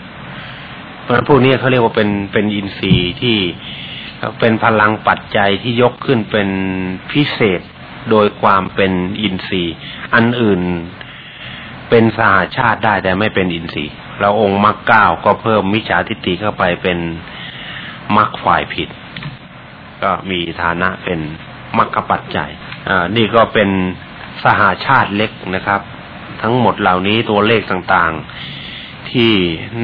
เพราะฉะพวกนี้เขาเรียกว่าเป็นเป็นอินทรีย์ที่เป็นพลังปัจจัยที่ยกขึ้นเป็นพิเศษโดยความเป็นอินทรีย์ อันอื่นเป็นสหาชาติได้แต่ไม่เป็นอินทรีย์ เราองค์มรรคเก้าก็เพิ่มมิจฉาทิฏฐิเข้าไปเป็นมรรคฝ่ายผิด ก็มีฐานะเป็นมรรคปัจจัยอ่านี่ก็เป็นสหาชาติเล็กนะครับ ทั้งหมดเหล่านี้ตัวเลขต่างๆ ที่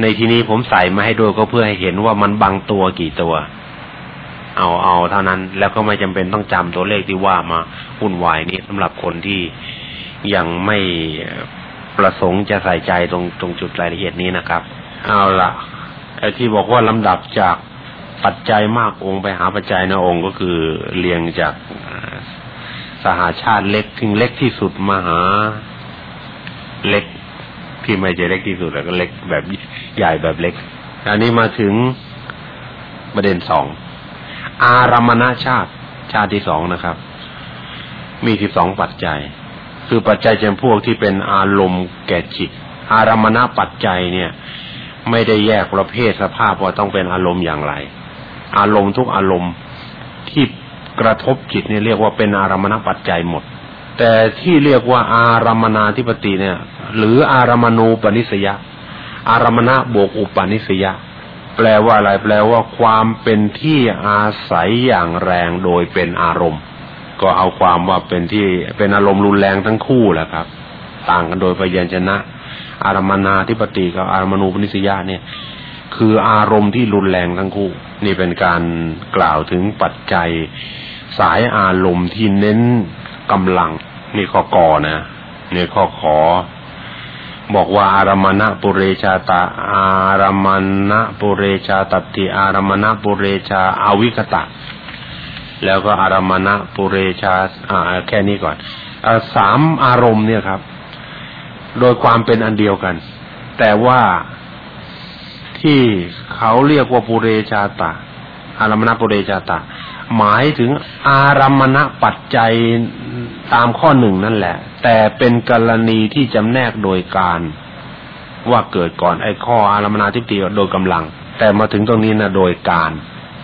ในที่นี้ผมใส่มาให้ด้วยก็เพื่อให้เห็นว่ามันบางตัวกี่ตัว เอาเอาเท่านั้นแล้วก็ไม่จำเป็นต้องจำตัวเลขที่ว่ามาวุ่นวายนี้สำหรับคนที่ยังไม่ประสงค์จะใส่ใจตรงตรงจุดรายละเอียดนี้นะครับ เอาละไอ้ที่บอกว่าลำดับจากปัจจัยมากองค์ไปหาปัจจัยในองค์ก็คือเรียงจากสหาชาติเล็กถึงเล็กที่สุดมาหา เล็ก ที่ไม่ใช่เล็กที่สุดแล้วก็เล็กแบบใหญ่แบบเล็ก อันนี้มาถึงประเด็นสอง อารมณชาติ ชาติที่สองนะครับ มีสิบสองปัจจัย คือปัจจัยจำพวกที่เป็นอารมณ์แก่จิต อารมณปัจจัยเนี่ย ไม่ได้แยกประเภทสภาพว่าต้องเป็นอารมณ์อย่างไร อารมณ์ทุกอารมณ์ที่กระทบจิตเนี่ยเรียกว่าเป็นอารมณปัจจัยหมด แต่ที่เรียกว่าอารมณาธิปติเนี่ย หรืออารมณูปนิสยาอารมณะบวกอุปนิสยาแปลว่าอะไรแปลว่าความเป็นที่อาศัยอย่างแรงโดยเป็นอารมณ์ ก็เอาความว่าเป็นที่เป็นอารมณ์รุนแรงทั้งคู่แหละครับ ต่างกันโดยพยัญชนะ อารมนาธิปติกับอารมณูปนิสยาเนี่ย คืออารมณ์ที่รุนแรงทั้งคู่ นี่เป็นการกล่าวถึงปัจจัยสายอารมณ์ที่เน้น กำลัง นี่ข้อกอนะนี่ข้อขอ บอกว่าอารมณะปุเรชาตา อารมณะปุเรชาตติอารมณะปุเรชาอาวิกตะ แล้วก็อารมณะปุเรชาอ่าแค่นี้ก่อนอสามอารมณ์เนี่ยครับ โดยความเป็นอันเดียวกัน แต่ว่าที่เขาเรียกว่าปุเรชาตะอารมณะปุเรชาตะ หมายถึงอารมณะปัจจัยตามข้อหนึ่งนั่นแหละ แต่เป็นกรณีที่จำแนกโดยการว่าเกิดก่อนไอ้ข้ออารมนาทิฏฐิโดยกำลัง แต่มาถึงตรงนี้นะโดยการ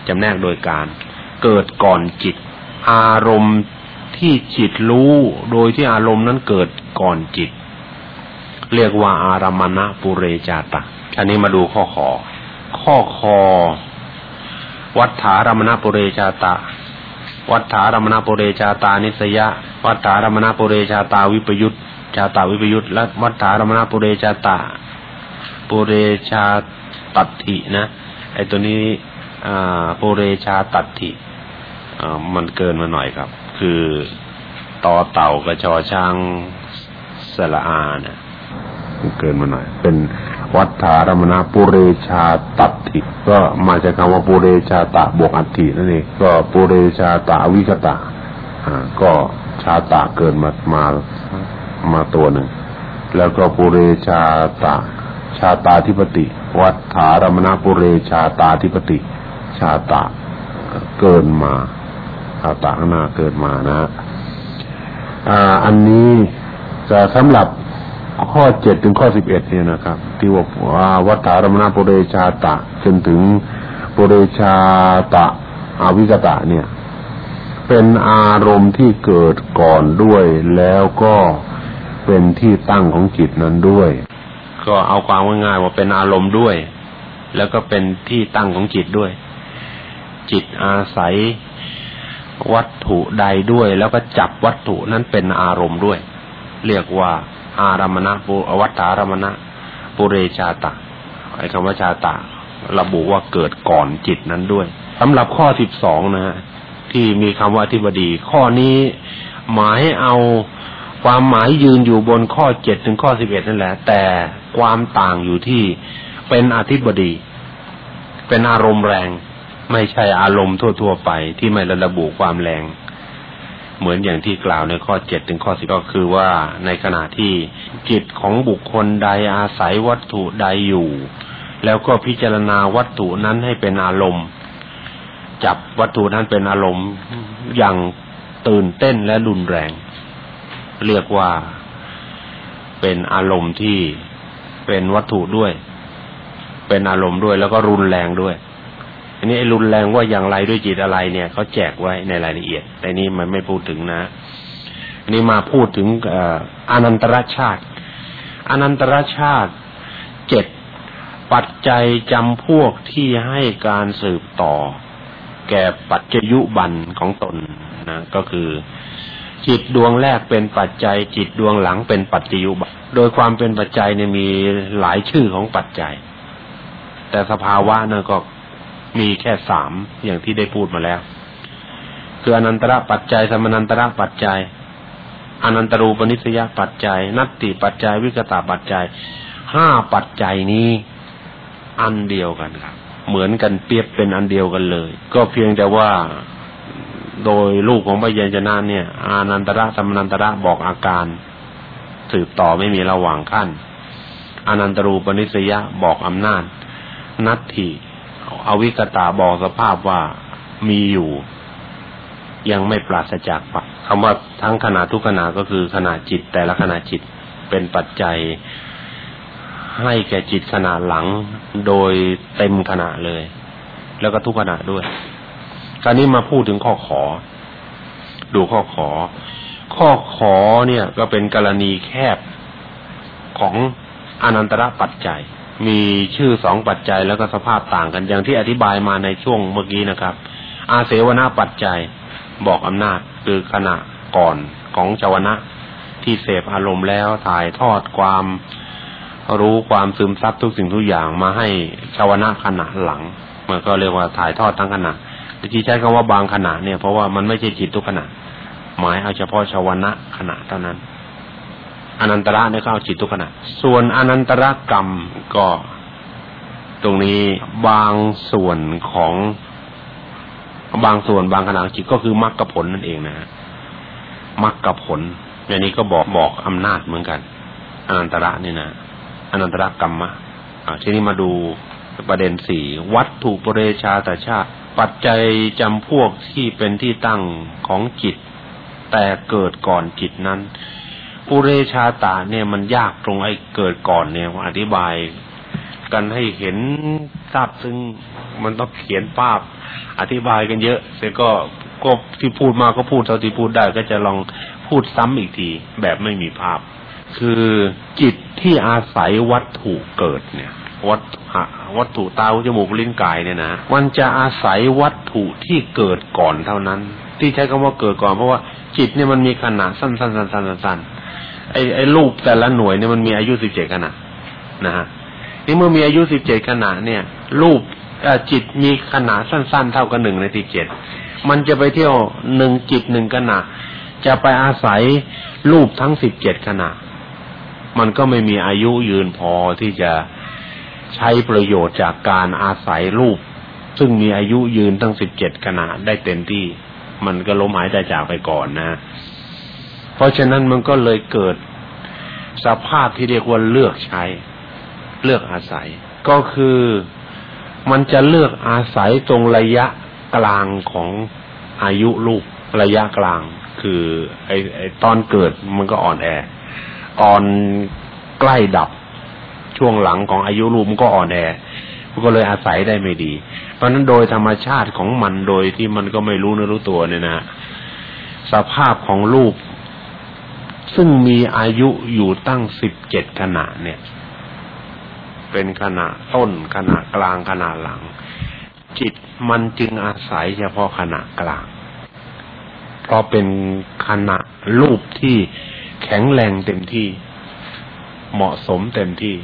จำแนกโดยการ เกิดก่อนจิต อารมณ์ที่จิตรู้โดยที่อารมณ์นั้นเกิดก่อนจิต เรียกว่าอารมณะปุเรจาตะ อันนี้มาดูข้อขอ ข้อคอ วัฏฐารมณปุเรชาตะวัฏฐารมณปุเรชาตานิสยะ วัฏฐารมณปุเรชาตาวิปยุตชาตาวิปยุตและวัฏฐารมณปุเรชาตาปุเรชาตัตถินะไอตัวนี้อ่าปุเรชาตัตถิมันเกินมาหน่อยครับ คือต่อเต่ากระชอช้างสละอานะเกินมาหน่อย เป็น วัฏฐารมณปุเรชาตัตถิก็มาจากคำว่าปุเรชาตะบวกอัตถินั่นเองก็ปุเรชาตะวิกตะอ่าก็ชาตะเกินมามามาตัวหนึ่ง แล้วก็ปุเรชาตะ ชาตาธิปติ วัฏฐารมณปุเรชาตาธิปติ ชาตะเกินมาชาตะข้างหน้าเกินมานะอ่าอันนี้จะสำหรับ ข้อเจ็ดถึงข้อสิบเอ็ดเนี่ยนะครับ ที่ว่าวัฏฐารมณปุเรชาตะ จนถึงปุเรชาตะอวิกตะเนี่ย เป็นอารมณ์ที่เกิดก่อนด้วยแล้วก็เป็นที่ตั้งของจิตนั้นด้วย ก็เอาความง่ายๆว่าเป็นอารมณ์ด้วย แล้วก็เป็นที่ตั้งของจิตด้วย จิตอาศัยวัตถุใดด้วย แล้วก็จับวัตถุนั้นเป็นอารมณ์ด้วย เรียกว่า อารมณะปุวัฏฐารมณะปุเรชาตะไอ้คำว่าชาตะ ระบุว่าเกิดก่อนจิตนั้นด้วยสำหรับข้อสิบสองนะฮะที่มีคำว่าธิบดี ข้อนี้หมายเอาความหมายยืนอยู่บนข้อเจ็ดถึงข้อสิบเอ็ดนั่นแหละ แต่ความต่างอยู่ที่เป็นอธิบดี เป็นอารมณ์แรง ไม่ใช่อารมณ์ทั่ว ๆ ไปที่ไม่ระบุความแรง เหมือนอย่างที่กล่าวในข้อเจ็ดถึงข้อสิบก็คือว่าในขณะที่จิตของบุคคลใดอาศัยวัตถุใดอยู่ แล้วก็พิจารณาวัตถุนั้นให้เป็นอารมณ์ จับวัตถุนั้นเป็นอารมณ์อย่างตื่นเต้นและรุนแรง เรียกว่าเป็นอารมณ์ที่เป็นวัตถุด้วย เป็นอารมณ์ด้วยแล้วก็รุนแรงด้วย อันนี้รุนแรงว่าอย่างไรด้วยจิตอะไรเนี่ยเขาแจกไว้ในรายละเอียด แต่นี้มันไม่พูดถึงนะ อันนี้มาพูดถึงอนันตรชาติอนันตรชาติเจ็ดปัจจัยจำพวกที่ให้การสืบต่อ แก่ปัจจยุบันของตนนะ ก็คือ จิตดวงแรกเป็นปัจจัย จิตดวงหลังเป็นปัจจยุบันโดยความเป็นปัจจัยเนี่ยมีหลายชื่อของปัจจัย แต่สภาวะนั่นก็ มีแค่สามอย่างที่ได้พูดมาแล้ว คืออนันตระปัจจัยสมนันตระปัจจัยอนันตรูปนิสยปัจจัย นัตติปัจจัย วิกตาปัจจัยห้าปัจจัยนี้ อันเดียวกันครับ เหมือนกันเปรียบเป็นอันเดียวกันเลย ก็เพียงแต่ว่าโดยลูกของพระเยัญชนะเนี่ย อานันตระสมนันตระบอกอาการ สืบต่อไม่มีระหว่างขั้นอนันตรูปนิสยะบอกอำนาจ นัตถิ อวิกตาบอกสภาพว่ามีอยู่ ยังไม่ปราศจากปัจคำว่าทั้งขณะทุกขณะก็คือขณะจิต แต่ละขณะจิตเป็นปัจจัย ให้แก่จิตขณะหลังโดยเต็มขณะเลย แล้วก็ทุกขณะด้วยคราวนี้มาพูดถึงข้อขอ ดูข้อขอ ข้อขอเนี่ยก็เป็นกรณีแคบของอนันตระปัจจัย มีชื่อสองปัจจัยแล้วก็สภาพต่างกันอย่างที่อธิบายมาในช่วงเมื่อกี้นะครับ อาเสวนาปัจจัยบอกอำนาจคือขณะก่อนของจวนะที่เสพอารมณ์แล้วถ่ายทอดความรู้ความซึมซับทุกสิ่งทุกอย่างมาให้ชาวนะขณะหลัง มันก็เรียกว่าถ่ายทอดทั้งขณะที่ใช้คำว่าบางขณะเนี่ยเพราะว่ามันไม่ใช่จิตทุกขณะ หมายเอาเฉพาะชาวนะขณะเท่านั้น อนันตระเนี่ยเขาเอาจิตทุกขณะ ส่วนอนันตระกรรมก็ตรงนี้บางส่วนของบางส่วนบางขณะจิตก็คือมรรคผลนั่นเองนะมรรคผลอย่างนี้ก็บอกบอกอำนาจเหมือนกันอนันตระนี่นะอนันตระกรรมะอ่าทีนี้มาดูประเด็นสี่วัตถุปเรชาตชาติ ปัจจัยจำพวกที่เป็นที่ตั้งของจิต แต่เกิดก่อนจิตนั้น ปุเรชาตาเนี่ยมันยากตรงไอ้เกิดก่อนเนี่ยอธิบายกันให้เห็นทราบซึ่งมันต้องเขียนภาพอธิบายกันเยอะแต่ก็ก็ที่พูดมาก็พูดเท่าที่พูดได้ก็จะลองพูดซ้ำอีกที แบบไม่มีภาพ คือจิตที่อาศัยวัตถุเกิดเนี่ย วัตวัตถุตาหูจมูกลิ้นกายเนี่ยนะมันจะอาศัยวัตถุที่เกิดก่อนเท่านั้น ที่ใช้คำว่าเกิดก่อนเพราะว่าจิตเนี่ยมันมีขนาดสั้นๆๆๆๆ ไอ้ไอ้รูปแต่ละหน่วยเนี่ยมันมีอายุสิบเจ็ดขนาดนะฮะนี่เมื่อมีอายุสิบเจ็ดขนาดเนี่ย รูปจิตมีขนาดสั้น ๆ เท่ากับหนึ่งในสิบเจ็ดมันจะไปเที่ยวหนึ่งจิตหนึ่งขนาดจะไปอาศัยรูปทั้งสิบเจ็ดขนาดมันก็ไม่มีอายุยืนพอที่จะใช้ประโยชน์จากการอาศัยรูป ซึ่งมีอายุยืนตั้งสิบเจ็ดขนาดได้เต็มที่ มันก็ล้มหายใจจากไปก่อนนะ เพราะฉะนั้นมันก็เลยเกิดสภาพที่เรียกว่าเลือกใช้ เลือกอาศัย ก็คือมันจะเลือกอาศัยตรงระยะกลางของอายุลูกระยะกลาง คือไอ้ไอ้ตอนเกิดมันก็อ่อนแอตอนใกล้ดับช่วงหลังของอายุลูกมันก็อ่อนแอมันก็เลยอาศัยได้ไม่ดี เพราะนั้นโดยธรรมชาติของมันโดยที่มันก็ไม่รู้เนื้อรู้ตัวเนี่ยนะสภาพของลูก ซึ่งมีอายุอยู่ตั้งสิบเจ็ดขณะเนี่ย เป็นขณะต้นขณะกลางขณะหลัง จิตมันจึงอาศัยเฉพาะขณะกลาง เพราะเป็นขณะรูปที่แข็งแรงเต็มที่ เหมาะสมเต็มที่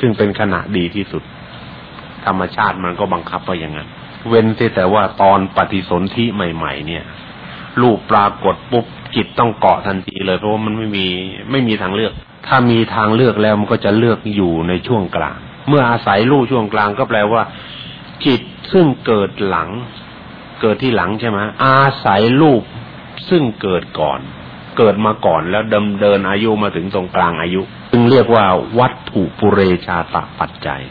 ซึ่งเป็นขณะดีที่สุด ธรรมชาติมันก็บังคับไปอย่างนั้น เว้นแต่ว่าตอนปฏิสนธิใหม่ ๆ เนี่ย รูปปรากฏปุ๊บ จิตต้องเกาะทันทีเลย เพราะว่ามันไม่มีไม่มีทางเลือก ถ้ามีทางเลือกแล้วมันก็จะเลือกอยู่ในช่วงกลาง เมื่ออาศัยรูปช่วงกลางก็แปลว่า จิตซึ่งเกิดหลัง เกิดที่หลังใช่ไหมอาศัยรูปซึ่งเกิดก่อน เกิดมาก่อนแล้วดำเดินอายุมาถึงตรงกลางอายุจึงเรียกว่าวัตถุปุเรชาตะปัจจัย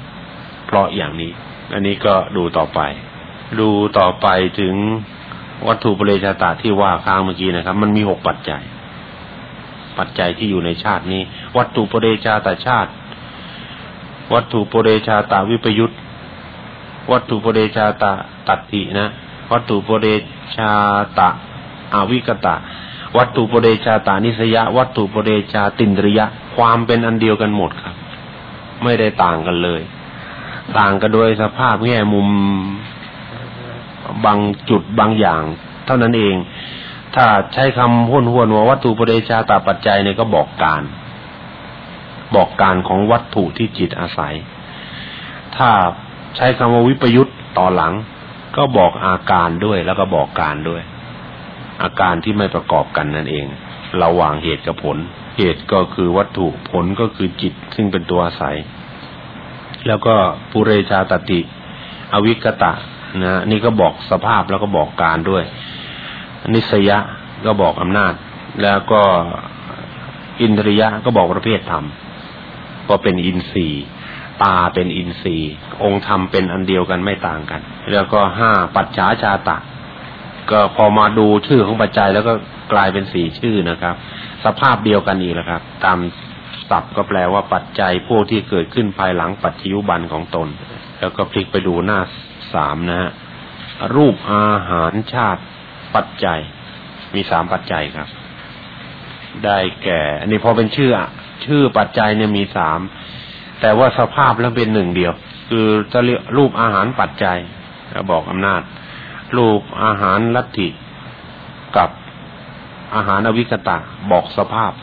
เพราะอย่างนี้ อันนี้ก็ดูต่อไป ดูต่อไปถึง วัตถุปเรชาตะที่ว่าค้างเมื่อกี้นะครับ มันมีหกปัจจัย ปัจจัยที่อยู่ในชาตินี้ วัตถุปเรชาตชาติ วัตถุปเรชาตาวิปยุตวัตถุปเรชาตาตัตตินะ วัตถุปเรชาตะอวิกตะ วัตถุปเดชาตานิสยะ วัตถุปเดชาตินริยะ ความเป็นอันเดียวกันหมดครับ ไม่ได้ต่างกันเลย ต่างกันโดยสภาพแง่มุม บางจุดบางอย่าง เท่านั้นเอง ถ้าใช้คำห้วนห้วนว่าวัตถุปเดชาตาปัจจัยเนี่ยก็บอกการ บอกการของวัตถุที่จิตอาศัย ถ้าใช้คำว่าวิปยุตต่อหลัง ก็บอกอาการด้วยแล้วก็บอกการด้วย อาการที่ไม่ประกอบกันนั่นเองระหว่างเหตุกับผล เหตุก็คือวัตถุผลก็คือจิตซึ่งเป็นตัวอาศัย แล้วก็ปุเรชาตติ อวิกตะ นะนี่ก็บอกสภาพแล้วก็บอกการด้วย นิสยะก็บอกอำนาจ แล้วก็อินทริยะก็บอกประเภทธรรมก็เป็นอินทรีย์ตาเป็นอินทรีย์ องค์ธรรมเป็นอันเดียวกันไม่ต่างกัน แล้วก็ห้าปัจฉาชาตะ ก็พอมาดูชื่อของปัจจัยแล้วก็กลายเป็นสี่ชื่อนะครับ สภาพเดียวกันอีกแล้วครับ ตามศัพท์ก็แปลว่าปัจจัยพวกที่เกิดขึ้นภายหลังปัจจุบันของตน แล้วก็พลิกไปดูหน้า สามนะฮะรูปอาหารชาติปัจจัย มีสามปัจจัยครับ ได้แก่ อันนี้พอเป็นชื่อชื่อปัจจัยเนี่ยมีสามแต่ว่าสภาพแล้วเป็นหนึ่งเดียว คือจะเรียกรูปอาหารปัจจัยบอกอำนาจ รูปอาหารลัทธิกับอาหารอวิกตะบอกสภาพ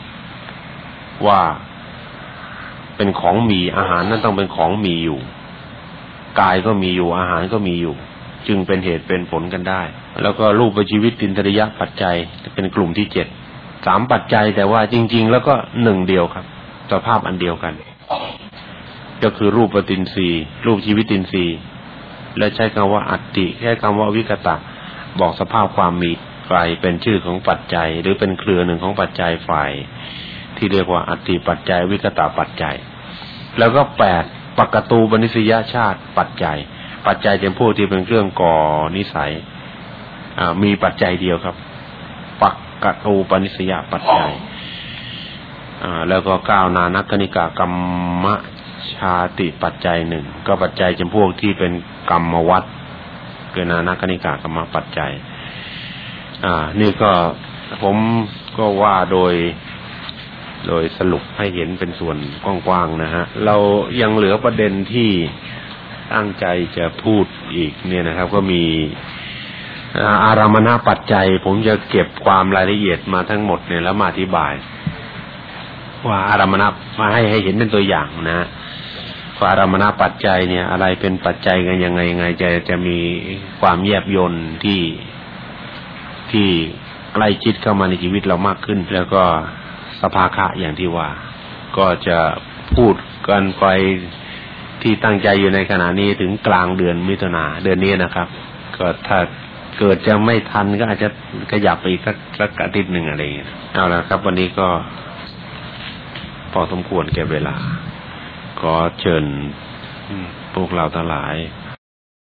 ว่าเป็นของมีอาหารนั้นต้องเป็นของมีอยู่ กายก็มีอยู่อาหารก็มีอยู่ จึงเป็นเหตุเป็นผลกันได้ แล้วก็รูปชีวิตตินทริยะปัจจัยเป็นกลุ่มที่เจ็ดสามปัจจัยแต่ว่าจริง ๆ แล้วก็หนึ่งเดียวครับสภาพอันเดียวกัน ก็คือรูปปฏินทรีย์รูปชีวิตตินทรีย์และใช้คำว่าอัตติแค่คำว่าวิกตะ บอกสภาพความมีฝ่ายเป็นชื่อของปัจจัย หรือเป็นเครือหนึ่งของปัจจัยฝ่าย ที่เรียกว่าอัตติปัจจัยวิกตะปัจจัย แล้วก็แปด ปกตูบนิสยชาติ ปัจจัย ปัจจัยเป็นผู้ที่เป็นเครื่องก่อนิสัยมีปัจจัยเดียวครับ ปักตูปนิสยปัจจัยแล้วก็ก้าวนานักนิกากรรมชาติปัจจัยหนึ่งก็ปัจจัยจำพวกที่เป็นกรรมวัดเกินานาคณิกากรรมปัจจัย อ่า นี่ก็ผมก็ว่าโดย โดยสรุปให้เห็นเป็นส่วนกว้างๆนะฮะ เรายังเหลือประเด็นที่ตั้งใจจะพูดอีกเนี่ยนะครับ ก็มีอารามณปัจจัย ผมจะเก็บความรายละเอียดมาทั้งหมดเนี่ยแล้วมาอธิบาย ว่าอารามณมาให้ให้เห็นเป็นตัวอย่างนะว่าอารามณปัจจัยเนี่ย อะไรเป็นปัจจัยกันยังไงยังไงจะจะมีความแยบยนที่ที่ใกล้ชิดเข้ามาในชีวิตเรามากขึ้น แล้วก็ สภาคะอย่างที่ว่า ก็จะพูดกันไปที่ตั้งใจอยู่ในขณะนี้ถึงกลางเดือนมิถุนาเดือนนี้นะครับ ก็ถ้าเกิดจะไม่ทันก็อาจจะขยับไปอีกสักสักอาทิตย์หนึ่งอะไรอย่างเงี้ยเอาละครับ วันนี้ก็ พอสมควรแก่เวลา ขอเชิญพวกเราทั้งหลาย